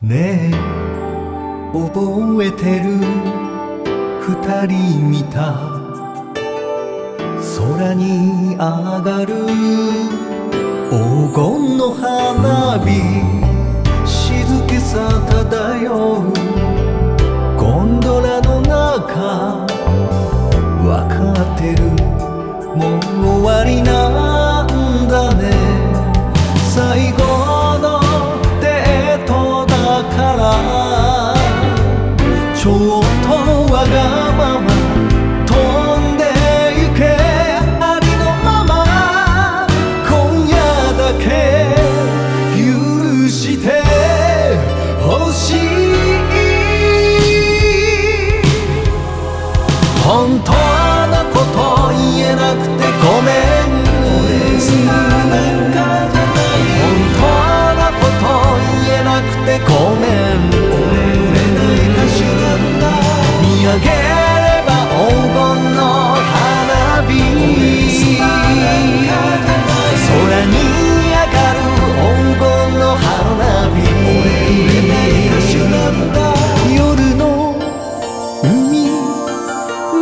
ねえ。覚えてる？二人見た。空に上がる。黄金の花火。静けさ漂う。ゴンドラの中。わかってる？もう終わりな Oh.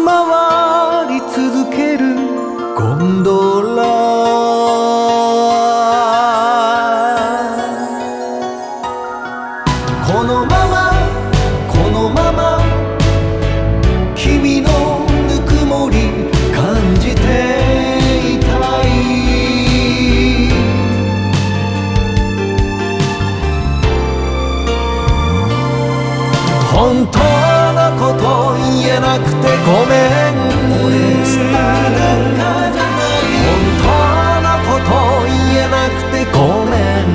回り続けるゴンドラ。このままこのまま君のぬくもり感じていたい。本当こと言えなくてごめん。本当のこと言えなくてごめん。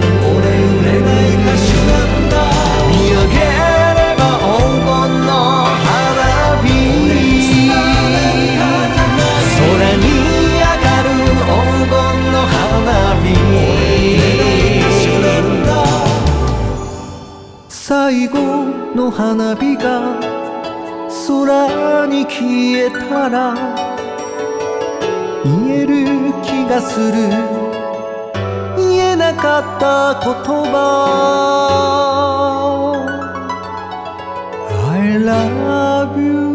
見上げれば黄金の花火空に上がる黄金の花火最後の花火が空に消えたら言える気がする。言えなかった言葉。I love you.